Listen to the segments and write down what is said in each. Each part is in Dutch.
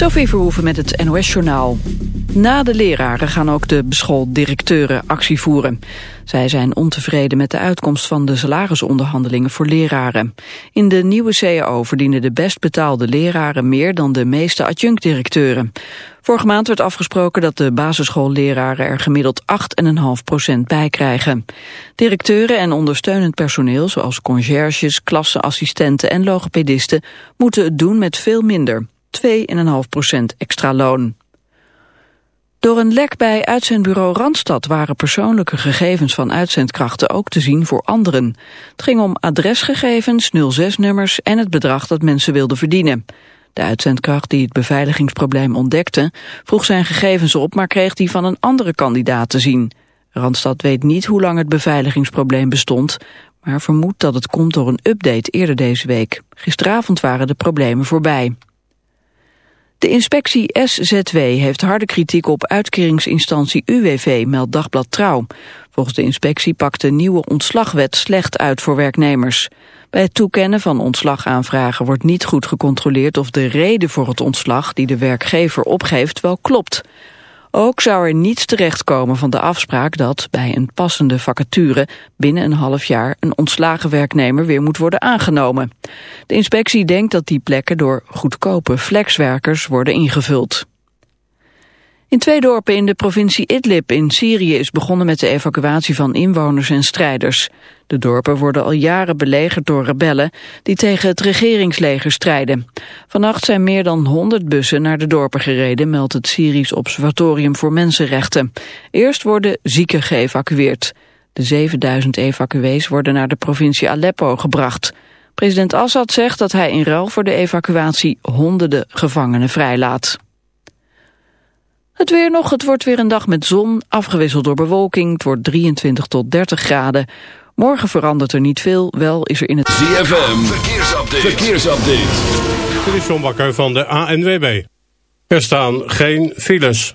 Sophie Verhoeven met het NOS-journaal. Na de leraren gaan ook de directeuren actie voeren. Zij zijn ontevreden met de uitkomst van de salarisonderhandelingen voor leraren. In de nieuwe CAO verdienen de best betaalde leraren meer dan de meeste adjunct-directeuren. Vorige maand werd afgesproken dat de basisschoolleraren er gemiddeld 8,5% bij krijgen. Directeuren en ondersteunend personeel, zoals conciërges, klasseassistenten en logopedisten, moeten het doen met veel minder. 2,5% extra loon. Door een lek bij uitzendbureau Randstad waren persoonlijke gegevens van uitzendkrachten ook te zien voor anderen. Het ging om adresgegevens, 06-nummers en het bedrag dat mensen wilden verdienen. De uitzendkracht die het beveiligingsprobleem ontdekte vroeg zijn gegevens op, maar kreeg die van een andere kandidaat te zien. Randstad weet niet hoe lang het beveiligingsprobleem bestond, maar vermoedt dat het komt door een update eerder deze week. Gisteravond waren de problemen voorbij. De inspectie SZW heeft harde kritiek op uitkeringsinstantie UWV, meldt Dagblad Trouw. Volgens de inspectie pakt de nieuwe ontslagwet slecht uit voor werknemers. Bij het toekennen van ontslagaanvragen wordt niet goed gecontroleerd of de reden voor het ontslag die de werkgever opgeeft wel klopt. Ook zou er niets terechtkomen van de afspraak dat bij een passende vacature binnen een half jaar een ontslagen werknemer weer moet worden aangenomen. De inspectie denkt dat die plekken door goedkope flexwerkers worden ingevuld. In twee dorpen in de provincie Idlib in Syrië is begonnen met de evacuatie van inwoners en strijders. De dorpen worden al jaren belegerd door rebellen die tegen het regeringsleger strijden. Vannacht zijn meer dan 100 bussen naar de dorpen gereden, meldt het Syrisch Observatorium voor Mensenrechten. Eerst worden zieken geëvacueerd. De 7000 evacuees worden naar de provincie Aleppo gebracht. President Assad zegt dat hij in ruil voor de evacuatie honderden gevangenen vrijlaat. Het weer nog, het wordt weer een dag met zon, afgewisseld door bewolking. Het wordt 23 tot 30 graden. Morgen verandert er niet veel, wel is er in het... ZFM, verkeersupdate. verkeersupdate. Dit is John Bakker van de ANWB. Er staan geen files.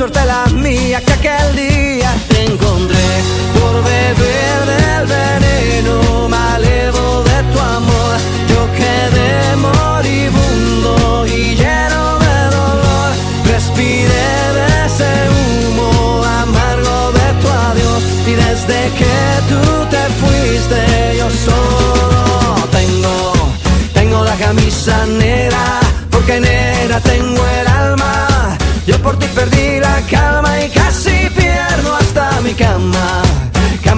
Suerte la mía que aquel día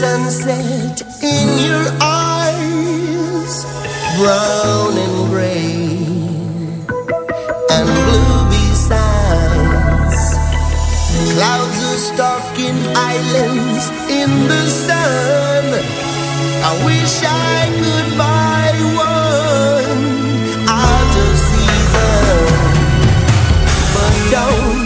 sunset in your eyes, brown and gray, and blue besides. Clouds are stalking islands in the sun. I wish I could buy one out of season, but don't.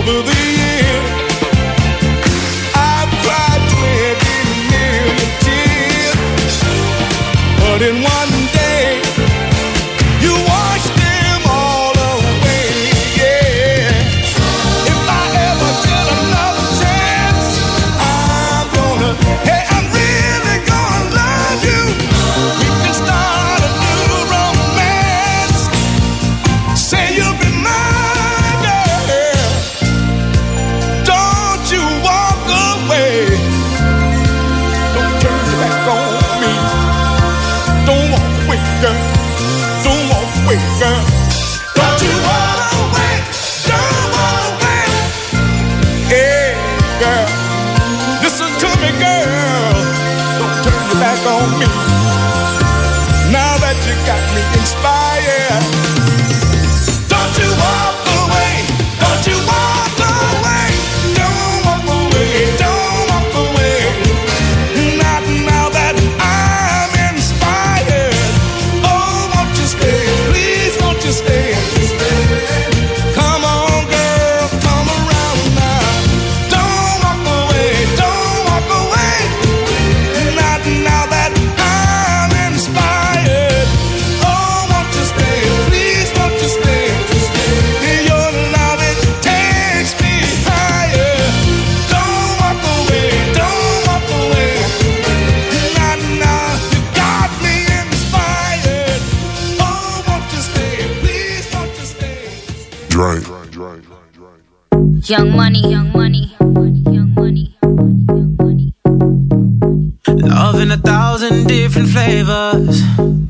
over the different flavors.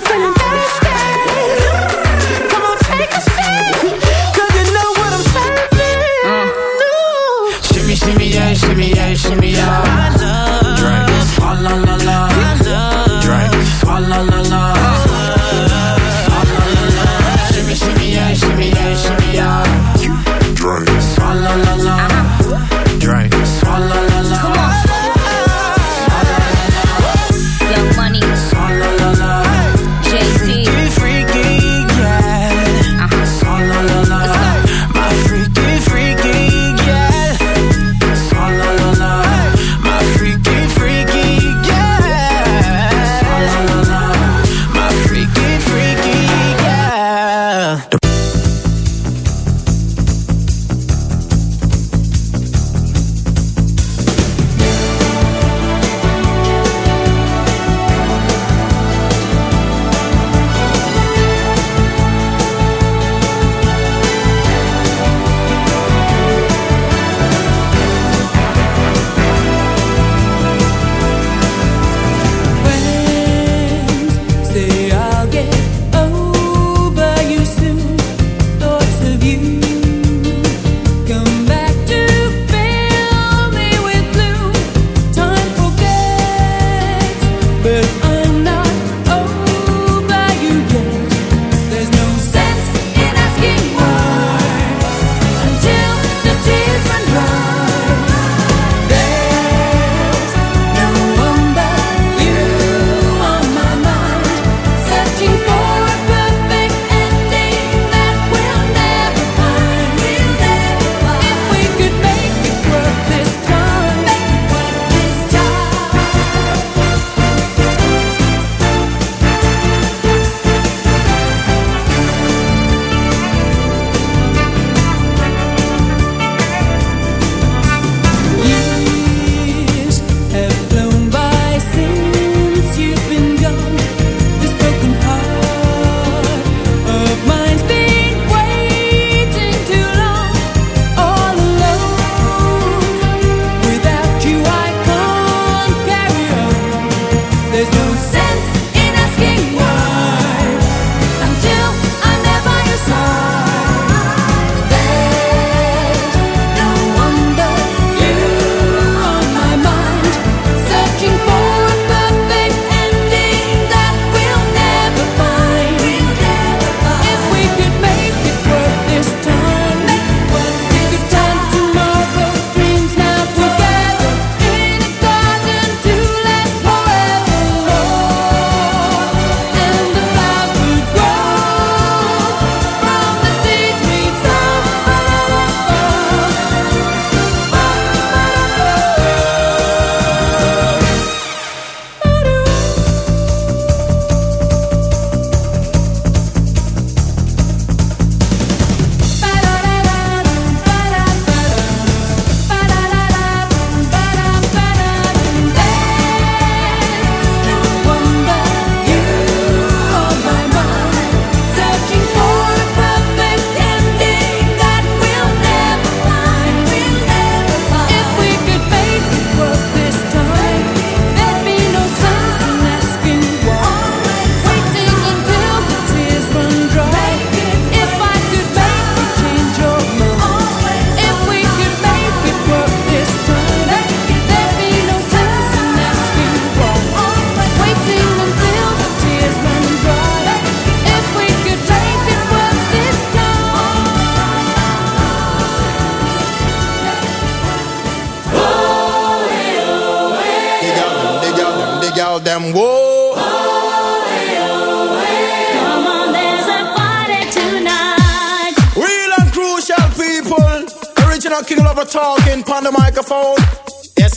feeling come on, take a you know what I'm. Ooh. Mm. Shimmy, shimmy, yeah, shimmy, yeah, shimmy, yeah.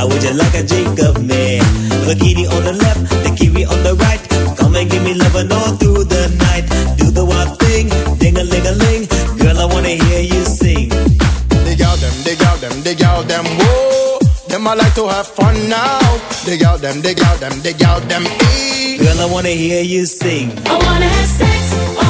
How would you like a drink of me? Bikini on the left, the kiwi on the right. Come and give me loving all through the night. Do the wild thing, ding a ling a ling. Girl, I wanna hear you sing. Dig out them, dig out them, dig out them. Whoa. Them I like to have fun now. Dig out them, dig out them, dig out them. E. Girl, I wanna hear you sing. I wanna have sex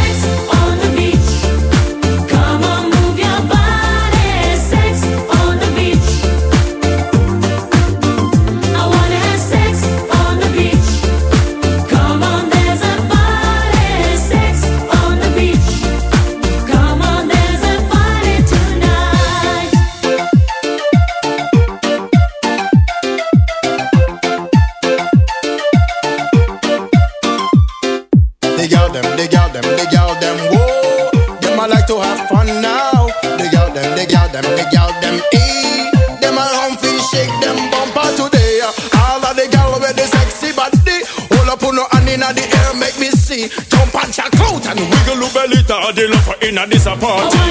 Well, it all the love for inna this apartment.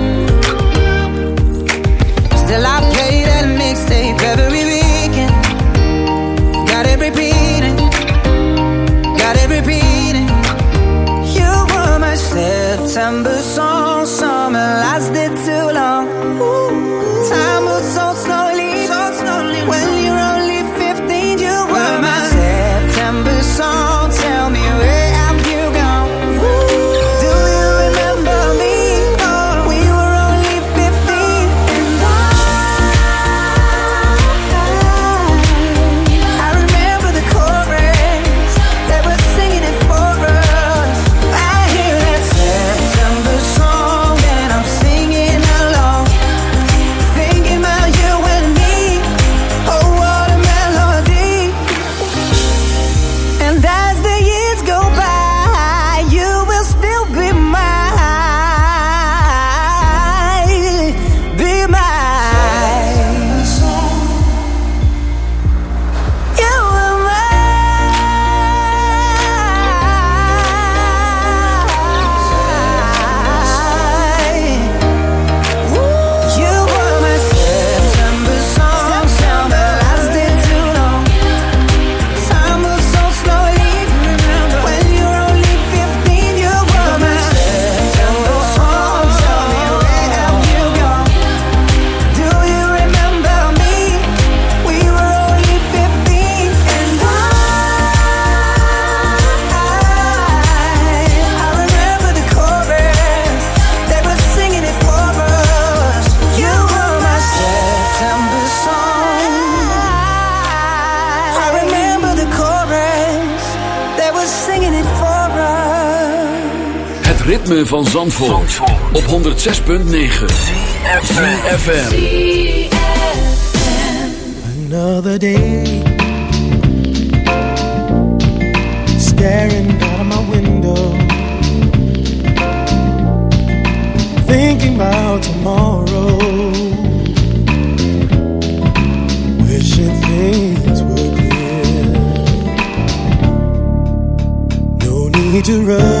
December song. Van Zandvoort, op 106.9 FM. Another day, staring out of my window, thinking about tomorrow, wishing things were clear. No need to rush.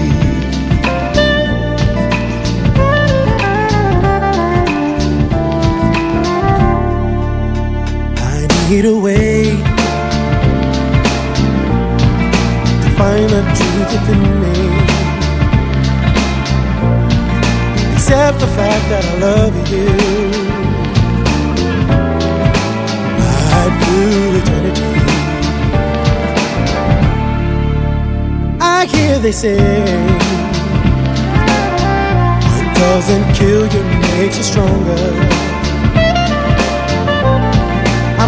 I away to find the truth within me. Accept the fact that I love you. My blue eternity. I hear they say what doesn't kill you makes you stronger.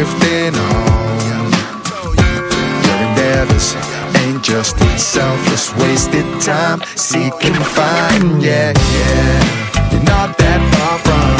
drifting on. You're endeavors ain't just selfless, wasted time. seeking and find, yeah, yeah. You're not that far from.